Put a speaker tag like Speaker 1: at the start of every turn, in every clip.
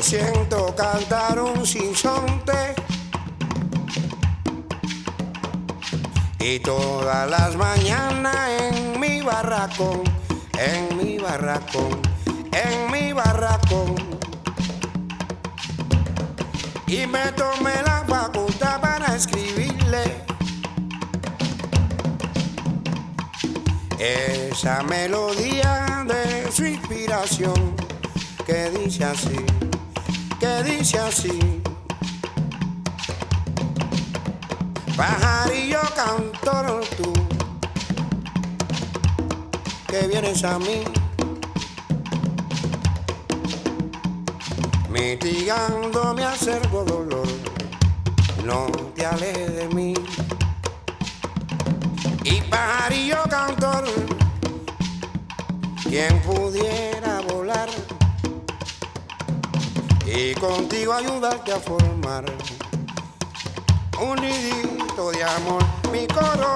Speaker 1: Siento cantar un sinsonte. Y todas las mañanas en mi barracón, en mi barracón, en mi barracón. Y me tomé la facultad para escribirle esa melodía de su inspiración que dice así, que dice así. Pajarillo cantor tú, que vienes a mí, mitigando mi acervo dolor, no te alejes de mí. Y pajarillo cantor, quien pudiera y contigo ayudarte a formar un nidito de amor, mi coro.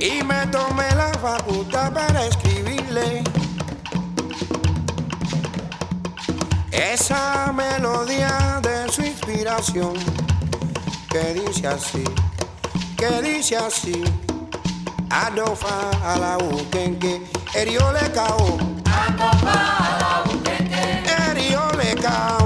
Speaker 1: Y me tomé la facultad para escribirle esa melodía de su inspiración que dice así, que dice así. Adofa a la ukenke, eriole cao. Adofa a la ukenke, eriole cao.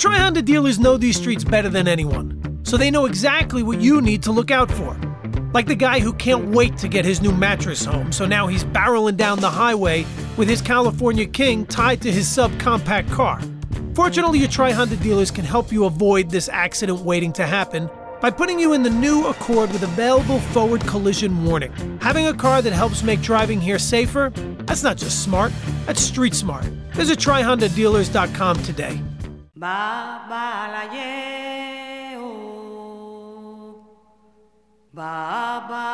Speaker 2: Tri Honda dealers know these streets better than anyone, so they know exactly what you need to look out for. Like the guy who can't wait to get his new mattress home, so now he's barreling down the highway with his California King tied to his subcompact car. Fortunately, your Tri Honda dealers can help you avoid this accident waiting to happen by putting you in the new Accord with available forward collision warning. Having a car that helps make driving here safer, that's not just smart, that's street smart. Visit tryhondadealers.com today.
Speaker 3: Babalayeo, Babalayeo,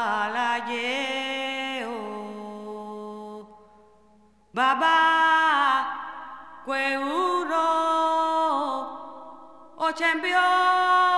Speaker 3: Baba o champion.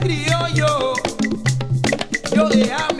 Speaker 4: criollo, yo
Speaker 5: de
Speaker 6: hambre.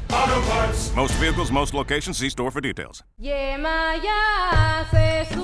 Speaker 6: Auto Parts. Most vehicles, most locations, see store for details.
Speaker 7: Yemaya hace su,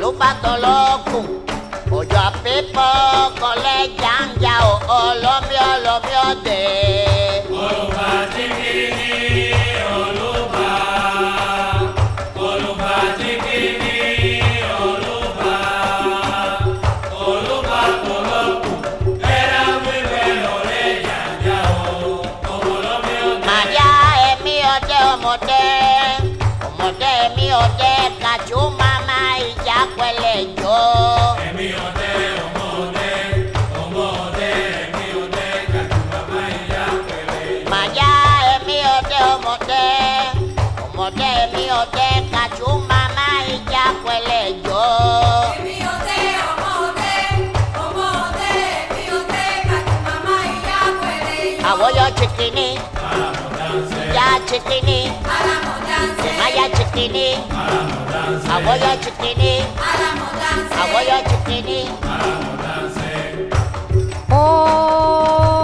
Speaker 3: ló bá tọlọ́kùn ọjọ́ pípọ́ kọlẹ́ jàǹjà ọlọ́mí ọlọ́mí ọ̀dẹ́. chitini, ya chitini, maya chitini, awoya chitini, awoya chitini.
Speaker 8: Oh.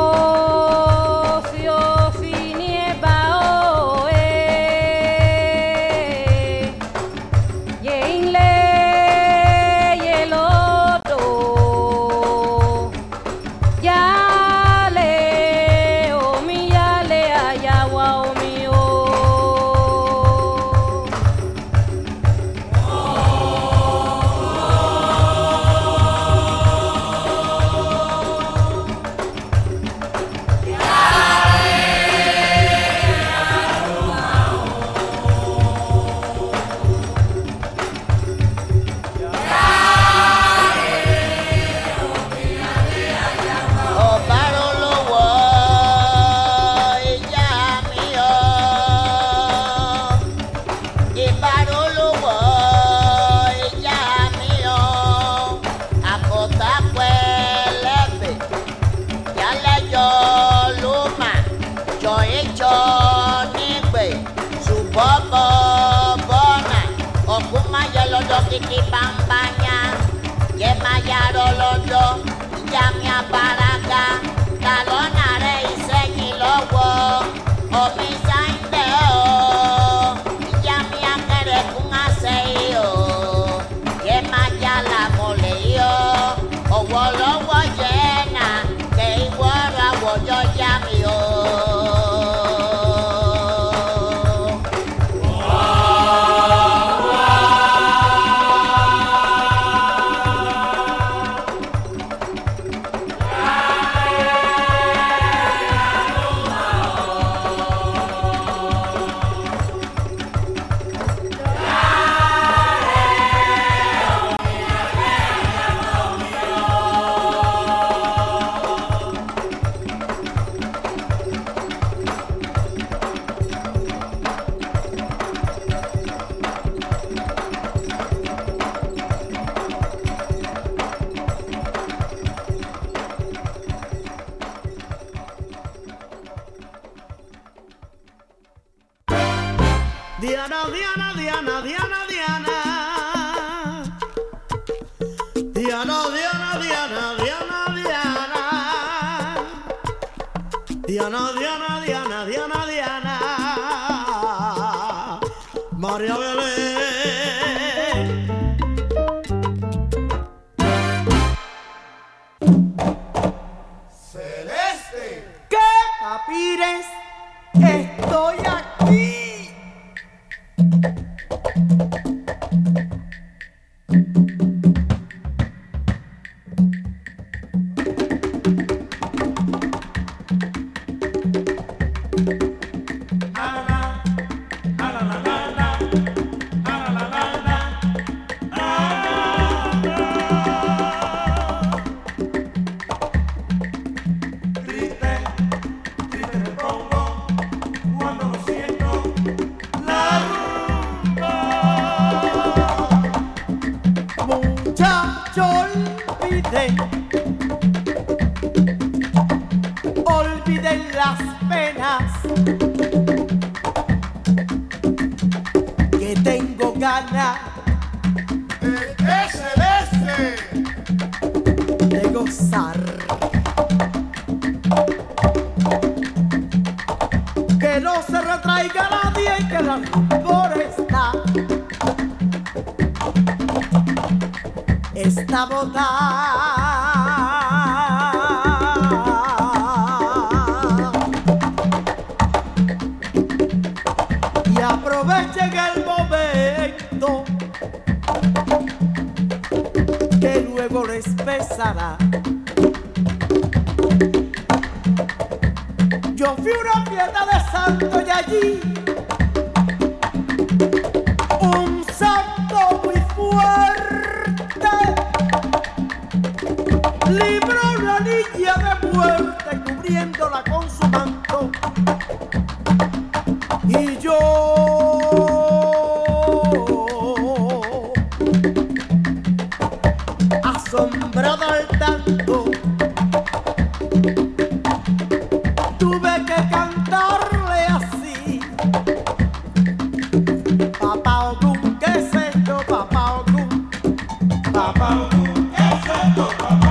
Speaker 9: Ogún,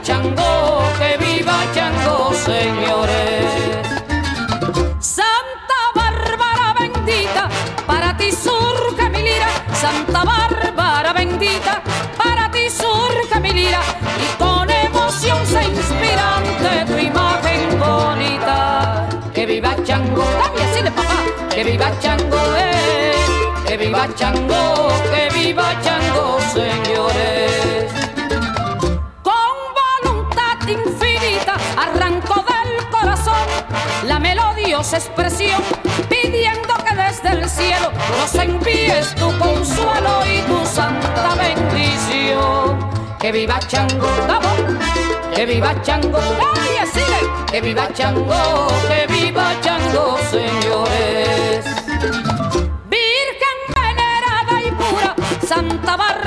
Speaker 10: Chango, que viva Chango, señores. Santa Bárbara bendita, para ti surge mi lira. Santa Bárbara bendita, para ti surge mi lira. Y con emoción se inspira ante tu imagen bonita. Que viva Chango, dame así de papá, que viva Chango, eh. Que viva Chango, que viva Chango, señores. Expresión, pidiendo que desde el cielo nos envíes tu consuelo y tu santa bendición. Que viva Chango, vamos, que viva Chango, ay, sigue, que viva Chango, que viva Chango, señores. Virgen venerada y pura, Santa Bárbara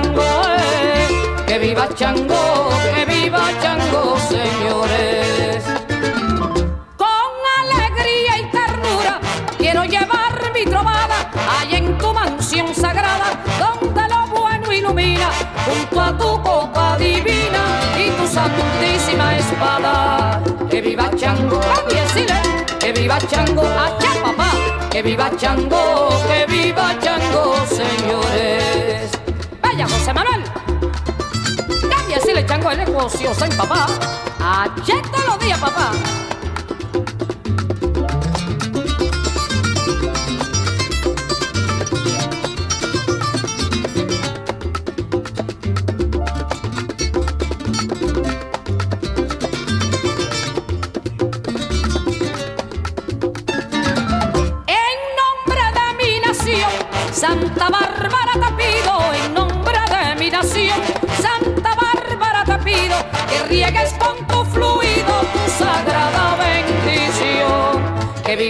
Speaker 10: Eh, que viva Chango, que viva Chango, señores. Con alegría y ternura quiero llevar mi trovada allá en tu mansión sagrada, donde lo bueno ilumina, junto a tu copa divina y tu santísima espada. Que viva Chango, que viva Chango, allá papá, que viva Chango, que viva Chango, Chango el negocio, en papá. Todos los días, papá.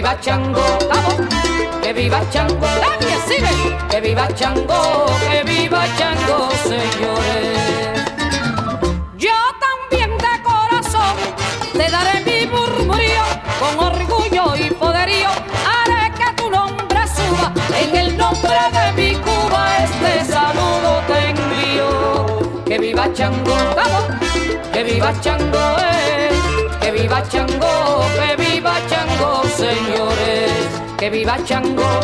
Speaker 10: viva Chango, vamos, que viva Chango, nadie sigue, que viva Chango, que viva Chango, señores. Yo también de corazón te daré mi murmurío, con orgullo y poderío, haré que tu nombre suba, en el nombre de mi Cuba este saludo te envío. Que viva Chango, vamos, que viva Chango, eh, que viva Chango. Que viva Chango,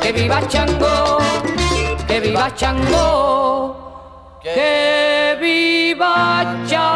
Speaker 10: que viva Chango, que viva Chango, que viva Chango,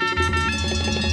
Speaker 11: どうぞ。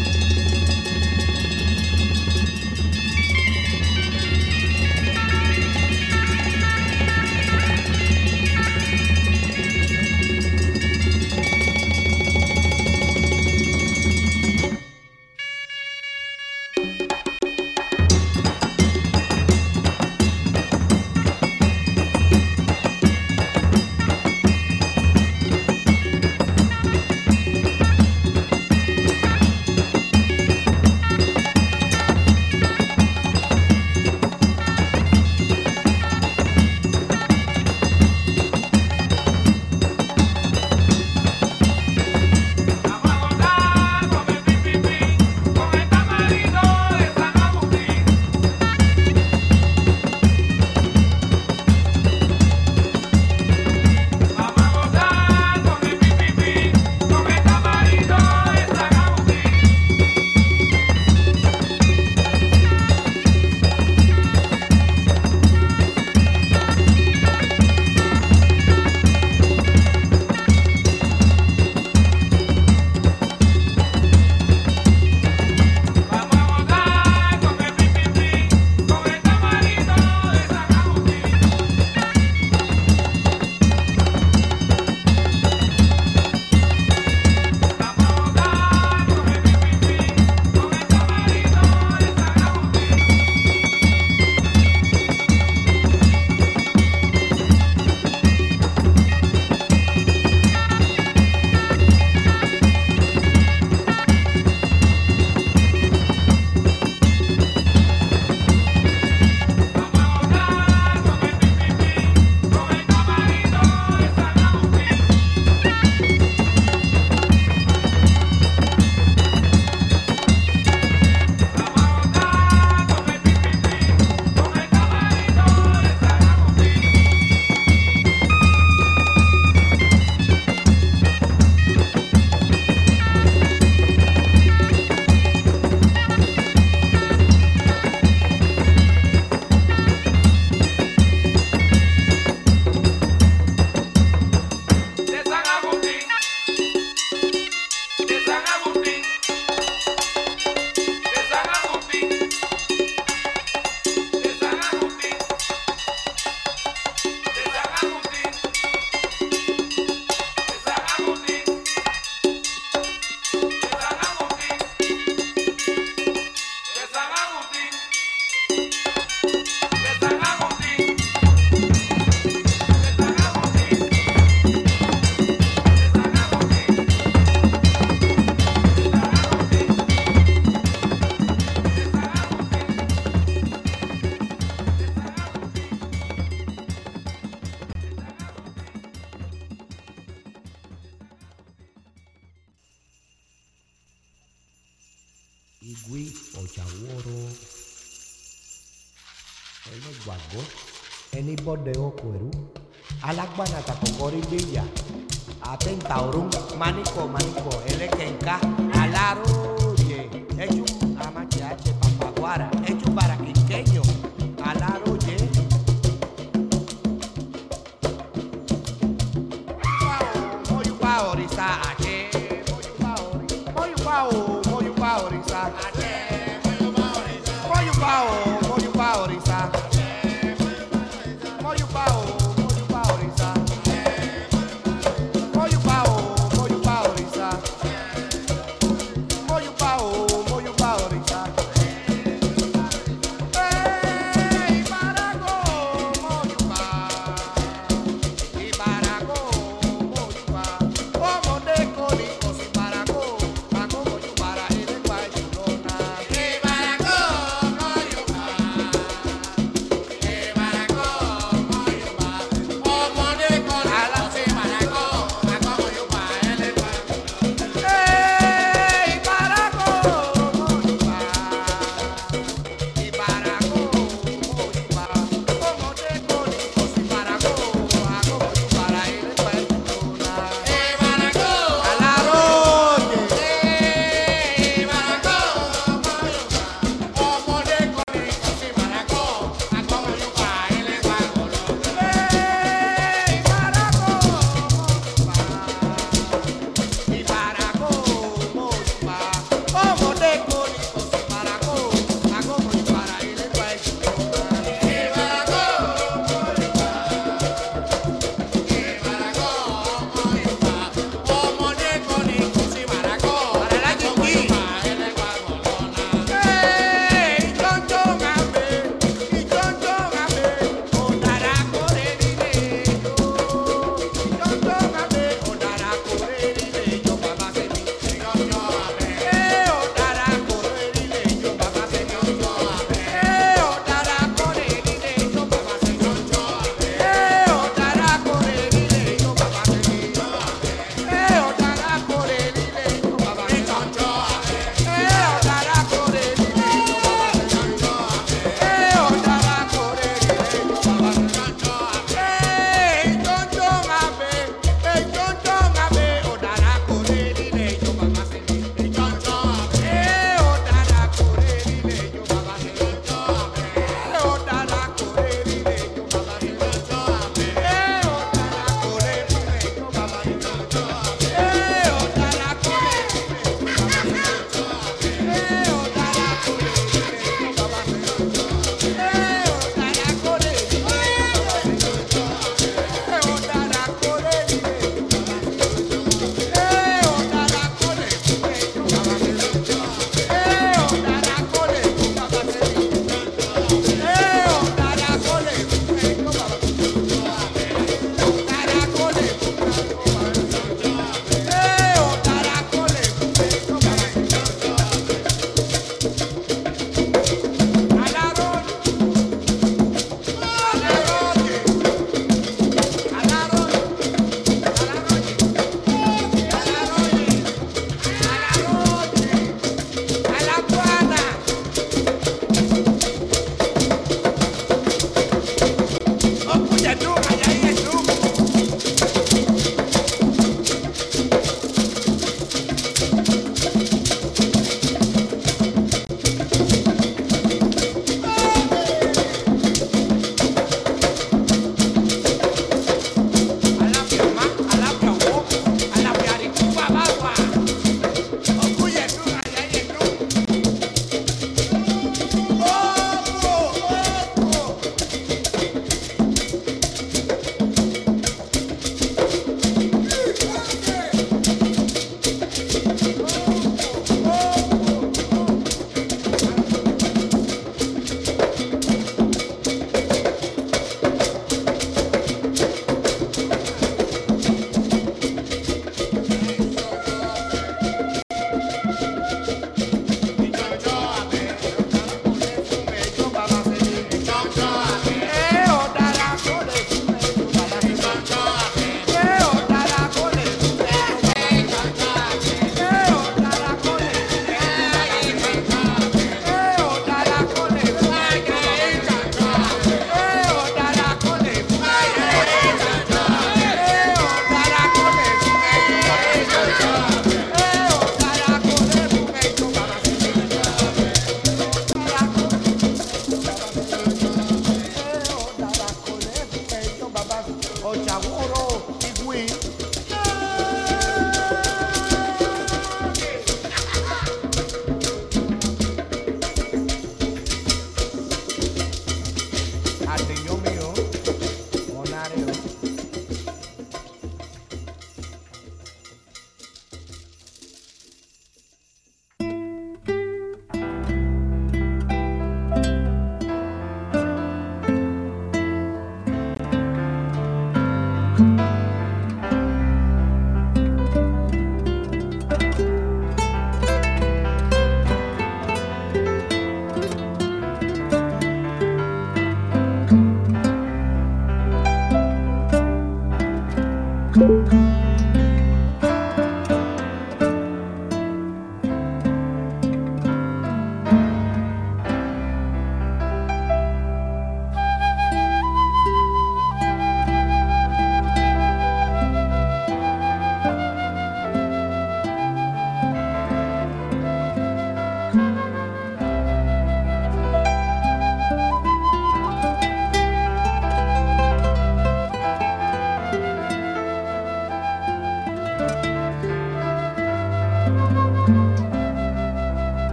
Speaker 11: Ene gbàgbọ́ ẹni bọ́dẹ ọkọ̀ẹ̀rú alágbànàtà kọ̀kọ́rí gbéyà àtẹ̀ǹtà ọ̀rún manikọ̀ manikọ̀ ẹlẹ́kẹ̀ǹká aláròyè ẹjú amájẹ àjẹ pàpàgbára ẹjú bàràkìkẹ́yọ̀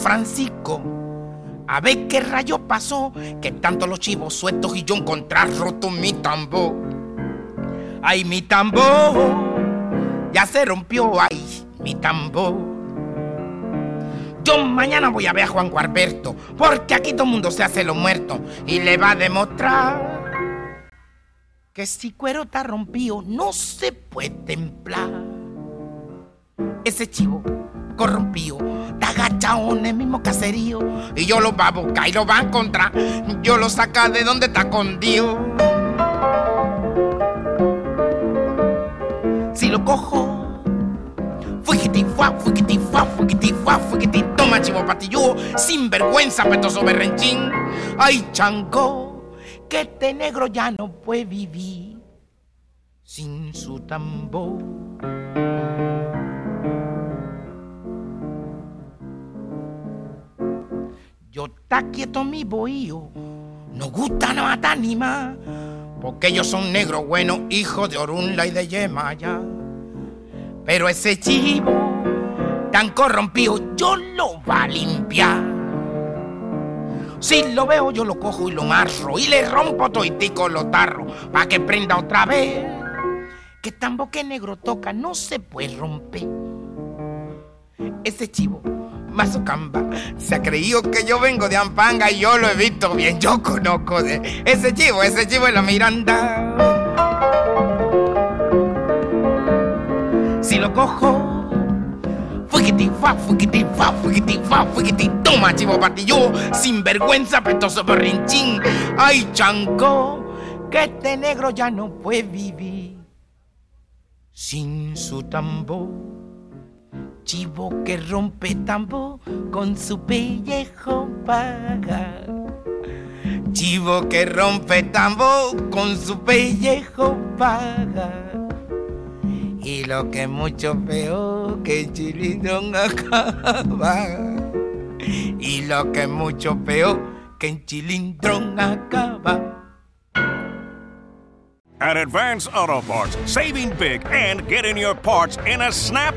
Speaker 12: Francisco. A ver qué rayo pasó, que tanto los chivos sueltos y yo encontrar roto mi tambor. Ay, mi tambor, ya se rompió, ay, mi tambor. Yo mañana voy a ver a Juan Gualberto, porque aquí todo el mundo se hace lo muerto y le va a demostrar que si cuero está rompido no se puede templar. Ese chivo corrompido está agachado en el mismo caserío y yo lo va a buscar y lo va a encontrar. Yo lo saca de donde está escondido. Si lo cojo, fuá, fuigiti fuá, fuigiti fuá, fuigiti, toma chivo patilludo, sin vergüenza, petoso berrenchín. Ay, chango, que este negro ya no puede vivir sin su tambor. Está quieto mi bohío, no gusta no matar ni porque ellos son negros buenos, hijos de Orunla y de Yemaya. Pero ese chivo tan corrompido, yo lo va a limpiar. Si lo veo, yo lo cojo y lo marro y le rompo toitico los tarros pa' que prenda otra vez. Que tambo que negro toca no se puede romper. Ese chivo Se ha creído que yo vengo de Ampanga y yo lo he visto bien. Yo conozco ese chivo, ese chivo es la Miranda. Si lo cojo, fuiquiti fa, fuiquiti fa, fuiquiti fa, fuiquiti toma, chivo patillo, sin vergüenza, petoso berrinchín. Ay, chanco, que este negro ya no puede vivir sin su tambor. Chivo que rompe tambo con su pellejo paga. Chivo que rompe tambo con su pellejo paga. Y lo que mucho peor que chilindrón acaba. Y lo que mucho peor que en chilindrón acaba.
Speaker 6: At Advance Auto Parts, saving big and getting your parts in a snap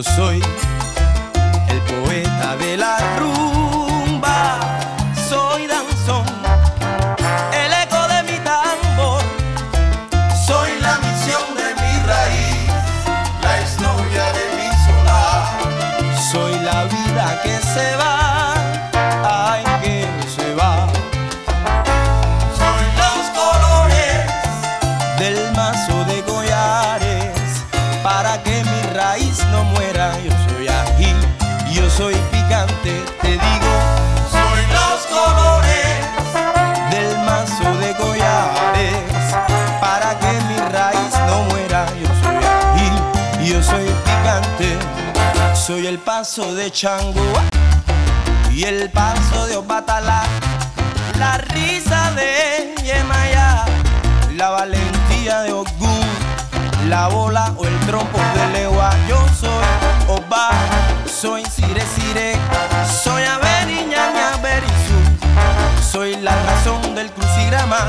Speaker 5: Yo soy el poeta de la soy el paso de Chango. Y el paso de Obatalá, la risa de Yemaya, la valentía de Ogún la bola o el trompo de legua. Yo soy Oba, soy Sire Sire, soy Averiñaña Berizú, soy la razón del crucigrama,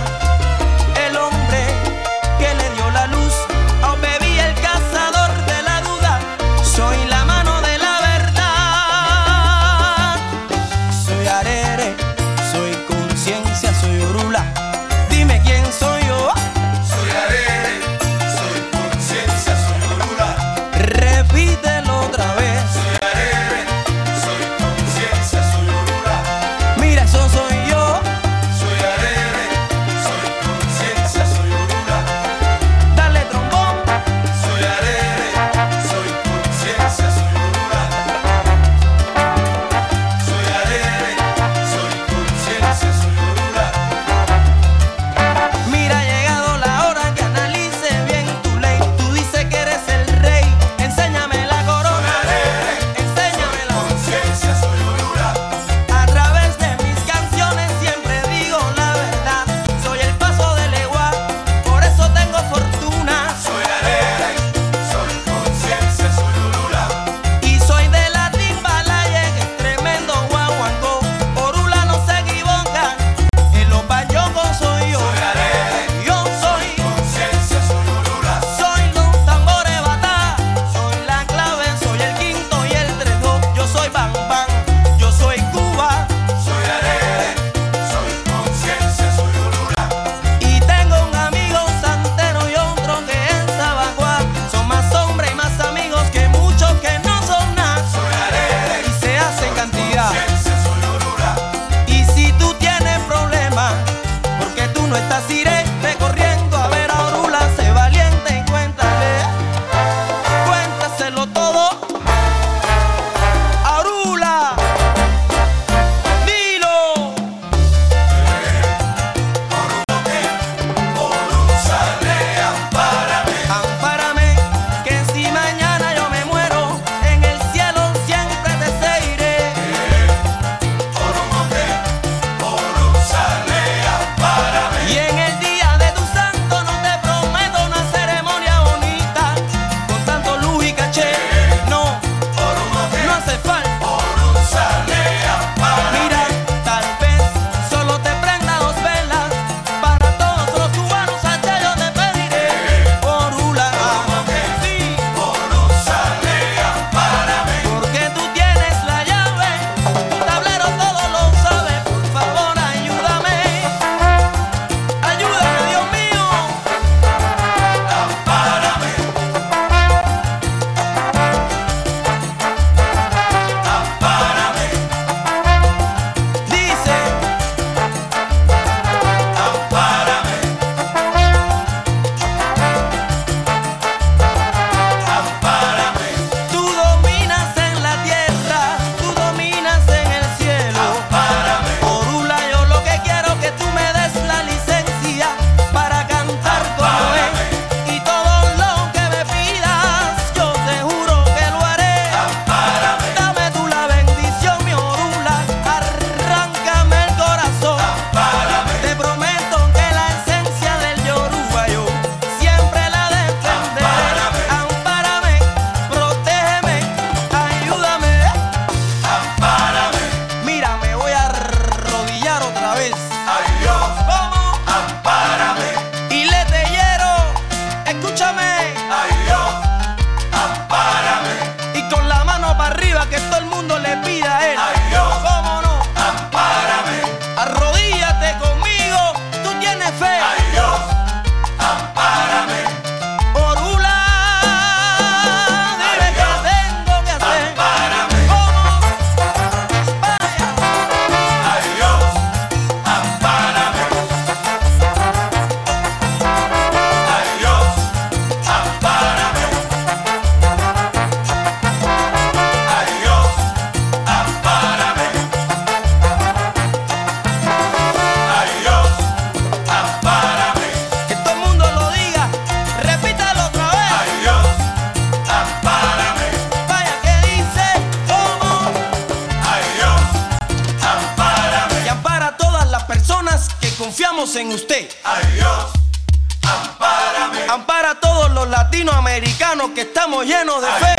Speaker 5: latinoamericanos que estamos llenos de fe.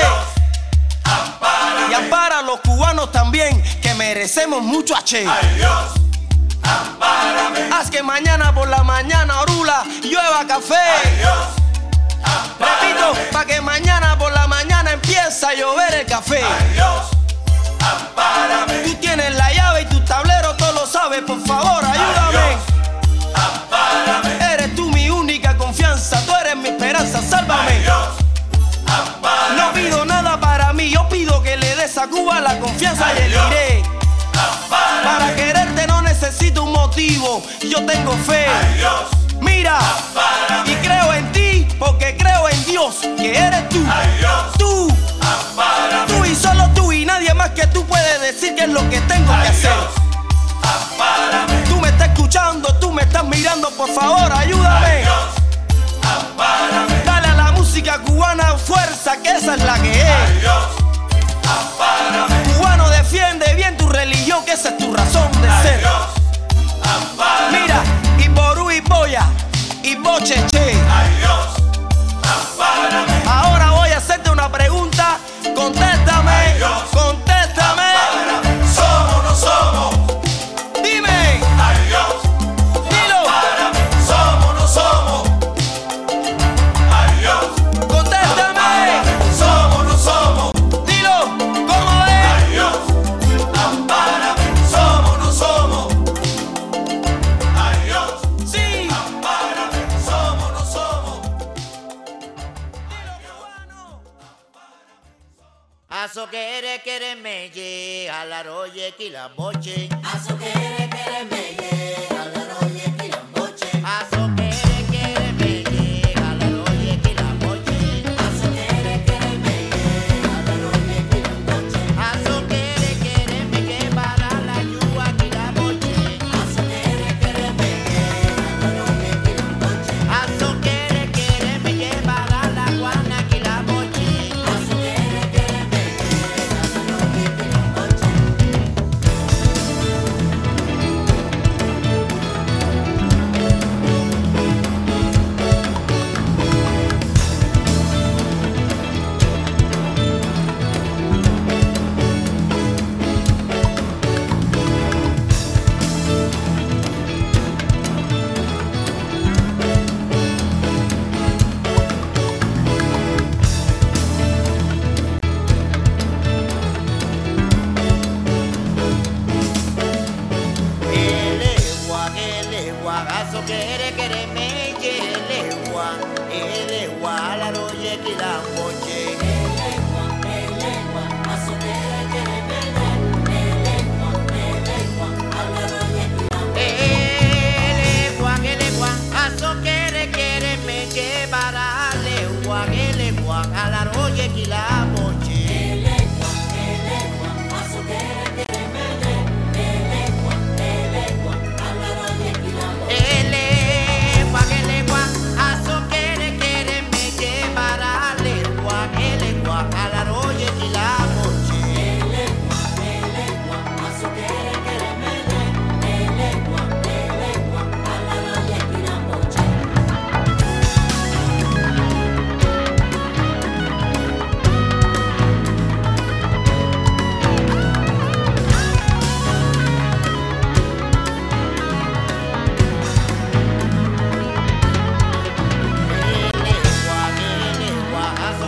Speaker 5: Y ampara a los cubanos también, que merecemos mucho H. Ay Dios, ampárame. Haz que mañana por la mañana, Orula, llueva café. Ay Dios, Repito, para que mañana por la mañana empiece a llover el café. Ay Dios, ampárame. Tú tienes la llave y tu tablero, todo lo sabes, por favor, ayúdame. Cuba la confianza y el iré. Para quererte no necesito un motivo, yo tengo fe. Mira, y creo en ti porque creo en Dios, que eres tú. Tú, tú y solo tú y nadie más que tú puedes decir qué es lo que tengo que hacer. Tú me estás escuchando, tú me estás mirando, por favor, ayúdame. Dale a la música cubana fuerza, que esa es la que es. Que esa es tu razón de ser. Mira, y Ború y Boya, y Bocheche. Ahora
Speaker 8: Aso quere quere me llega la roye que la boche.
Speaker 13: Aso